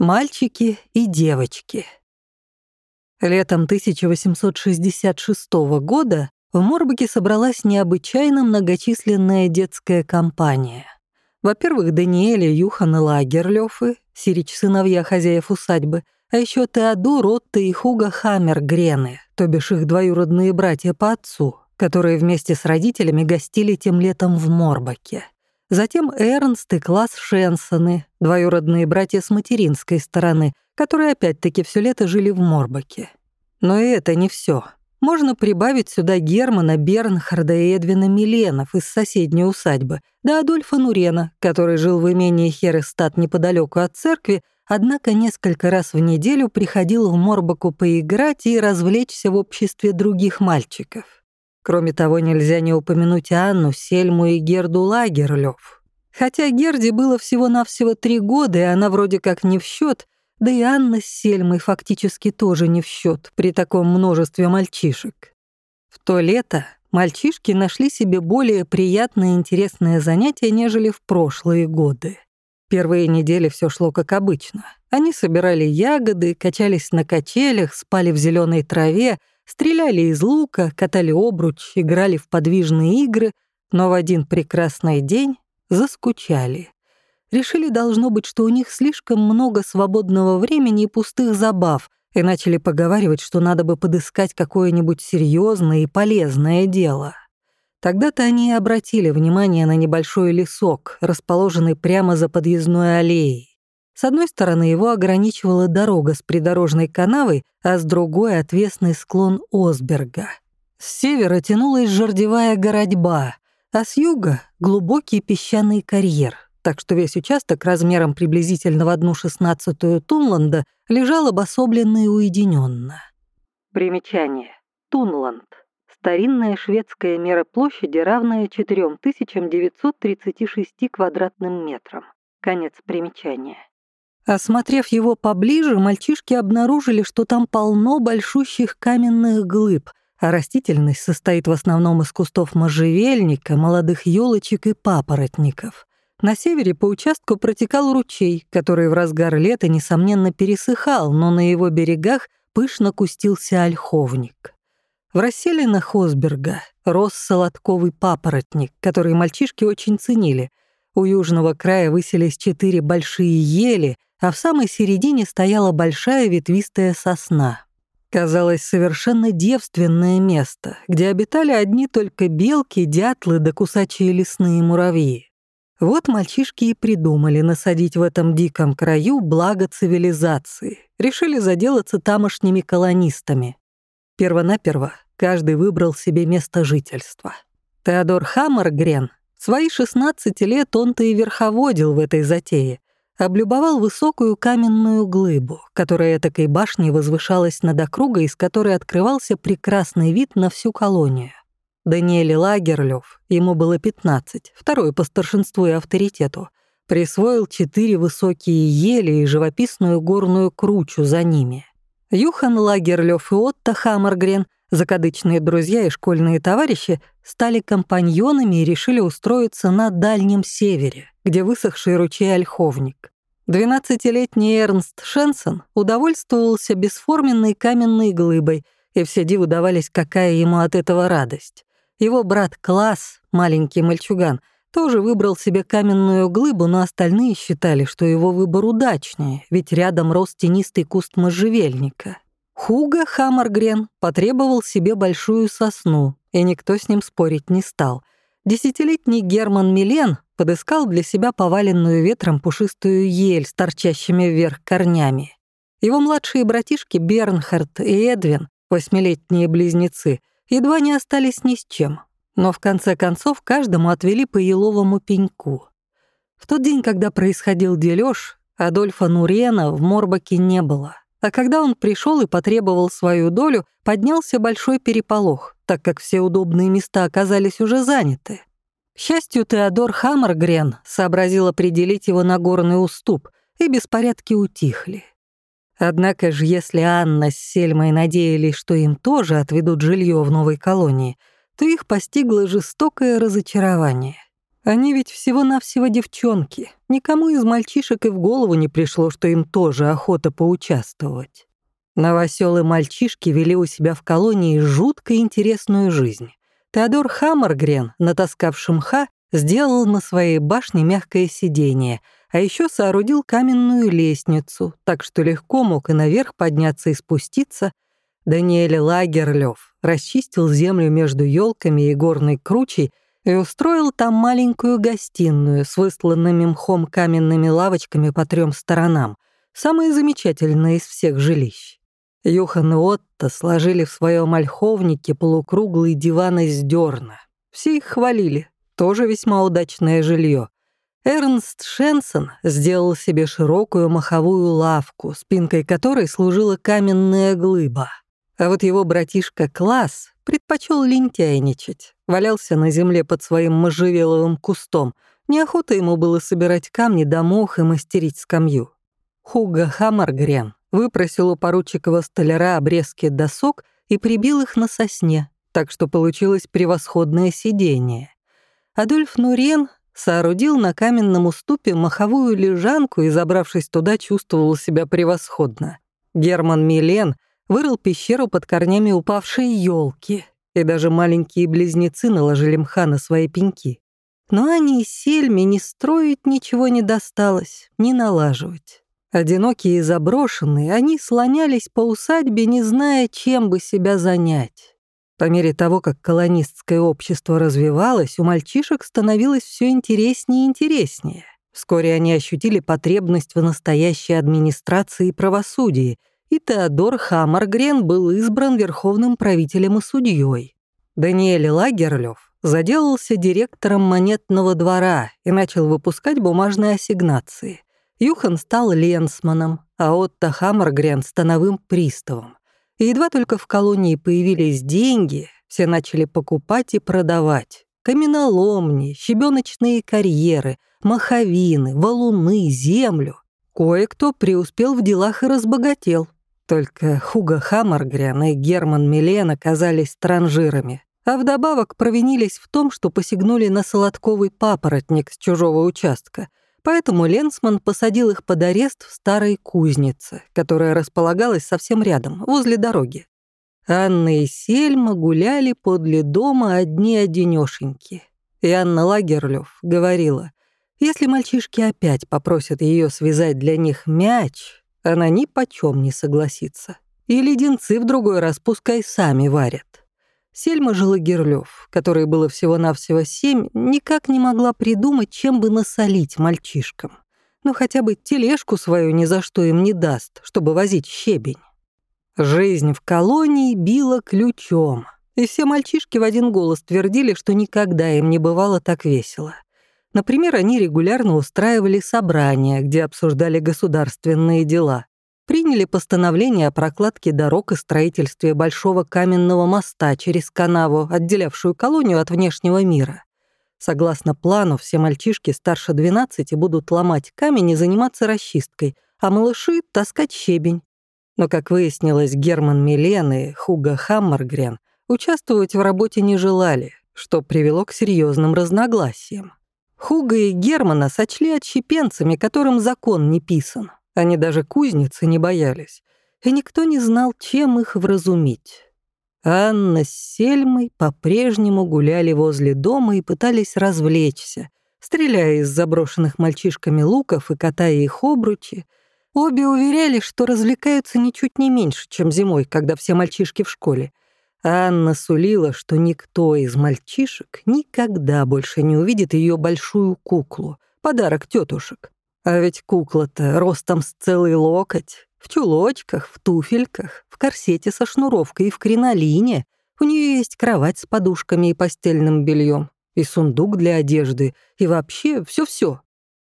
Мальчики и девочки. Летом 1866 года в Морбаке собралась необычайно многочисленная детская компания. Во-первых, Даниэль и Лагерлёфы, сирич сыновья хозяев усадьбы, а еще Теодор, Отто и Хуга Хаммер-Грены, то бишь их двоюродные братья по отцу, которые вместе с родителями гостили тем летом в Морбаке. Затем Эрнст и Класс Шенсоны, двоюродные братья с материнской стороны, которые опять-таки все лето жили в Морбаке. Но и это не все. Можно прибавить сюда Германа Бернхарда и Эдвина Миленов из соседней усадьбы, да Адольфа Нурена, который жил в имении Херестат неподалеку от церкви, однако несколько раз в неделю приходил в Морбаку поиграть и развлечься в обществе других мальчиков. Кроме того, нельзя не упомянуть Анну, Сельму и Герду Лагерлёв. Хотя Герде было всего-навсего три года, и она вроде как не в счет, да и Анна с Сельмой фактически тоже не в счет при таком множестве мальчишек. В то лето мальчишки нашли себе более приятное и интересное занятие, нежели в прошлые годы. Первые недели все шло как обычно. Они собирали ягоды, качались на качелях, спали в зеленой траве, Стреляли из лука, катали обруч, играли в подвижные игры, но в один прекрасный день заскучали. Решили, должно быть, что у них слишком много свободного времени и пустых забав, и начали поговаривать, что надо бы подыскать какое-нибудь серьезное и полезное дело. Тогда-то они и обратили внимание на небольшой лесок, расположенный прямо за подъездной аллеей. С одной стороны его ограничивала дорога с придорожной канавой, а с другой — отвесный склон Осберга. С севера тянулась жердевая городьба, а с юга — глубокий песчаный карьер, так что весь участок размером приблизительно в одну шестнадцатую Тунланда лежал обособленно и уединенно. Примечание. Тунланд. Старинная шведская мера площади, равная 4936 квадратным метрам. Конец примечания. Осмотрев его поближе, мальчишки обнаружили, что там полно большущих каменных глыб, а растительность состоит в основном из кустов можжевельника, молодых елочек и папоротников. На севере по участку протекал ручей, который в разгар лета, несомненно, пересыхал, но на его берегах пышно кустился ольховник. В расселинах Осберга рос солодковый папоротник, который мальчишки очень ценили. У южного края высились четыре большие ели — а в самой середине стояла большая ветвистая сосна. Казалось, совершенно девственное место, где обитали одни только белки, дятлы да кусачие лесные муравьи. Вот мальчишки и придумали насадить в этом диком краю благо цивилизации. Решили заделаться тамошними колонистами. Первонаперво каждый выбрал себе место жительства. Теодор Хаммергрен, свои 16 лет он-то и верховодил в этой затее, облюбовал высокую каменную глыбу, которая этакой башней возвышалась над округой, из которой открывался прекрасный вид на всю колонию. Даниэль Лагерлёв, ему было 15, второй по старшинству и авторитету, присвоил четыре высокие ели и живописную горную кручу за ними. Юхан Лагерлёв и Отто Хаммергрен, закадычные друзья и школьные товарищи, стали компаньонами и решили устроиться на Дальнем Севере, где высохший ручей Ольховник. Двенадцатилетний Эрнст Шенсон удовольствовался бесформенной каменной глыбой, и все диву давались, какая ему от этого радость. Его брат Класс, маленький мальчуган, тоже выбрал себе каменную глыбу, но остальные считали, что его выбор удачнее, ведь рядом рос тенистый куст можжевельника. Хуга Хаммергрен потребовал себе большую сосну, и никто с ним спорить не стал. Десятилетний Герман Милен подыскал для себя поваленную ветром пушистую ель с торчащими вверх корнями. Его младшие братишки Бернхард и Эдвин, восьмилетние близнецы, едва не остались ни с чем. Но в конце концов каждому отвели по еловому пеньку. В тот день, когда происходил дележ, Адольфа Нурена в Морбаке не было. А когда он пришел и потребовал свою долю, поднялся большой переполох, так как все удобные места оказались уже заняты. Счастью, Теодор Хаммергрен сообразил определить его на горный уступ, и беспорядки утихли. Однако же, если Анна с Сельмой надеялись, что им тоже отведут жилье в новой колонии, то их постигло жестокое разочарование. Они ведь всего-навсего девчонки. Никому из мальчишек и в голову не пришло, что им тоже охота поучаствовать. Новоселы мальчишки вели у себя в колонии жутко интересную жизнь. Теодор Хаммергрен, натаскавший мха, сделал на своей башне мягкое сиденье, а еще соорудил каменную лестницу, так что легко мог и наверх подняться и спуститься. Даниэль Лагерлёв расчистил землю между елками и горной кручей и устроил там маленькую гостиную с высланными мхом каменными лавочками по трем сторонам, самое замечательное из всех жилищ. Юхан и Отто сложили в своем ольховнике полукруглый диван из дерна. Все их хвалили, тоже весьма удачное жилье. Эрнст Шенсон сделал себе широкую маховую лавку, спинкой которой служила каменная глыба. А вот его братишка Класс предпочел лентяйничать, валялся на земле под своим можжевеловым кустом. Неохота ему было собирать камни до мох и мастерить скамью. Хуга Хаммаргрен выпросил у поручикова столяра обрезки досок и прибил их на сосне, так что получилось превосходное сидение. Адольф Нурен соорудил на каменном уступе маховую лежанку и, забравшись туда, чувствовал себя превосходно. Герман Милен вырыл пещеру под корнями упавшей елки, и даже маленькие близнецы наложили мха на свои пеньки. Но они и Сельме не строить ничего не досталось, не налаживать. Одинокие и заброшенные, они слонялись по усадьбе, не зная, чем бы себя занять. По мере того, как колонистское общество развивалось, у мальчишек становилось все интереснее и интереснее. Вскоре они ощутили потребность в настоящей администрации и правосудии, и Теодор Хаммаргрен был избран верховным правителем и судьей. Даниэль Лагерлёв заделался директором монетного двора и начал выпускать бумажные ассигнации. Юхан стал ленсманом, а Отто Хаммергрен — становым приставом. И едва только в колонии появились деньги, все начали покупать и продавать. Каменоломни, щебеночные карьеры, маховины, валуны, землю. Кое-кто преуспел в делах и разбогател. Только Хуга Хаммергрен и Герман Милен оказались транжирами, а вдобавок провинились в том, что посягнули на солодковый папоротник с чужого участка — Поэтому Ленсман посадил их под арест в старой кузнице, которая располагалась совсем рядом, возле дороги. Анна и Сельма гуляли подле дома одни-одинёшеньки. И Анна Лагерлёв говорила, если мальчишки опять попросят ее связать для них мяч, она ни почем не согласится. И леденцы в другой раз пускай сами варят. Сельма Жилогерлёв, которой было всего-навсего семь, никак не могла придумать, чем бы насолить мальчишкам. Ну, хотя бы тележку свою ни за что им не даст, чтобы возить щебень. Жизнь в колонии била ключом, и все мальчишки в один голос твердили, что никогда им не бывало так весело. Например, они регулярно устраивали собрания, где обсуждали государственные дела приняли постановление о прокладке дорог и строительстве большого каменного моста через канаву, отделявшую колонию от внешнего мира. Согласно плану, все мальчишки старше 12 будут ломать камень и заниматься расчисткой, а малыши — таскать щебень. Но, как выяснилось, Герман Милен и Хуга Хаммергрен участвовать в работе не желали, что привело к серьезным разногласиям. Хуга и Германа сочли отщепенцами, которым закон не писан. Они даже кузницы не боялись, и никто не знал, чем их вразумить. Анна с Сельмой по-прежнему гуляли возле дома и пытались развлечься, стреляя из заброшенных мальчишками луков и катая их обручи. Обе уверяли, что развлекаются ничуть не меньше, чем зимой, когда все мальчишки в школе. Анна сулила, что никто из мальчишек никогда больше не увидит ее большую куклу, подарок тетушек. А ведь кукла-то ростом с целый локоть, в чулочках, в туфельках, в корсете со шнуровкой и в кринолине. У нее есть кровать с подушками и постельным бельем, и сундук для одежды, и вообще все-все.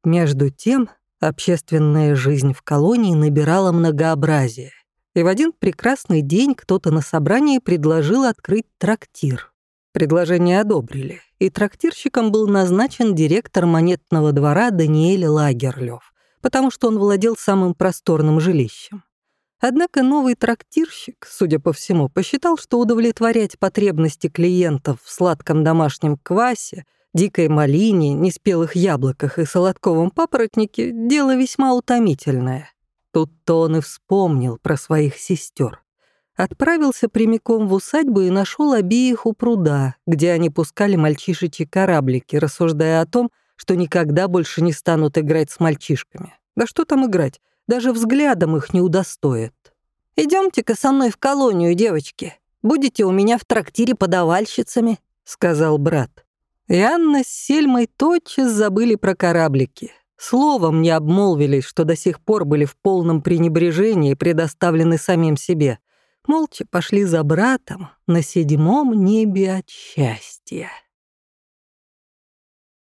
Между тем, общественная жизнь в колонии набирала многообразие. И в один прекрасный день кто-то на собрании предложил открыть трактир. Предложение одобрили, и трактирщиком был назначен директор монетного двора Даниэль Лагерлёв, потому что он владел самым просторным жилищем. Однако новый трактирщик, судя по всему, посчитал, что удовлетворять потребности клиентов в сладком домашнем квасе, дикой малине, неспелых яблоках и солодковом папоротнике дело весьма утомительное. Тут-то он и вспомнил про своих сестер. Отправился прямиком в усадьбу и нашел обеих у пруда, где они пускали мальчишечьи кораблики, рассуждая о том, что никогда больше не станут играть с мальчишками. Да что там играть, даже взглядом их не удостоит. «Идемте-ка со мной в колонию, девочки. Будете у меня в трактире подавальщицами», — сказал брат. И Анна с Сельмой тотчас забыли про кораблики. Словом не обмолвились, что до сих пор были в полном пренебрежении предоставлены самим себе. Молча пошли за братом на седьмом небе от счастья.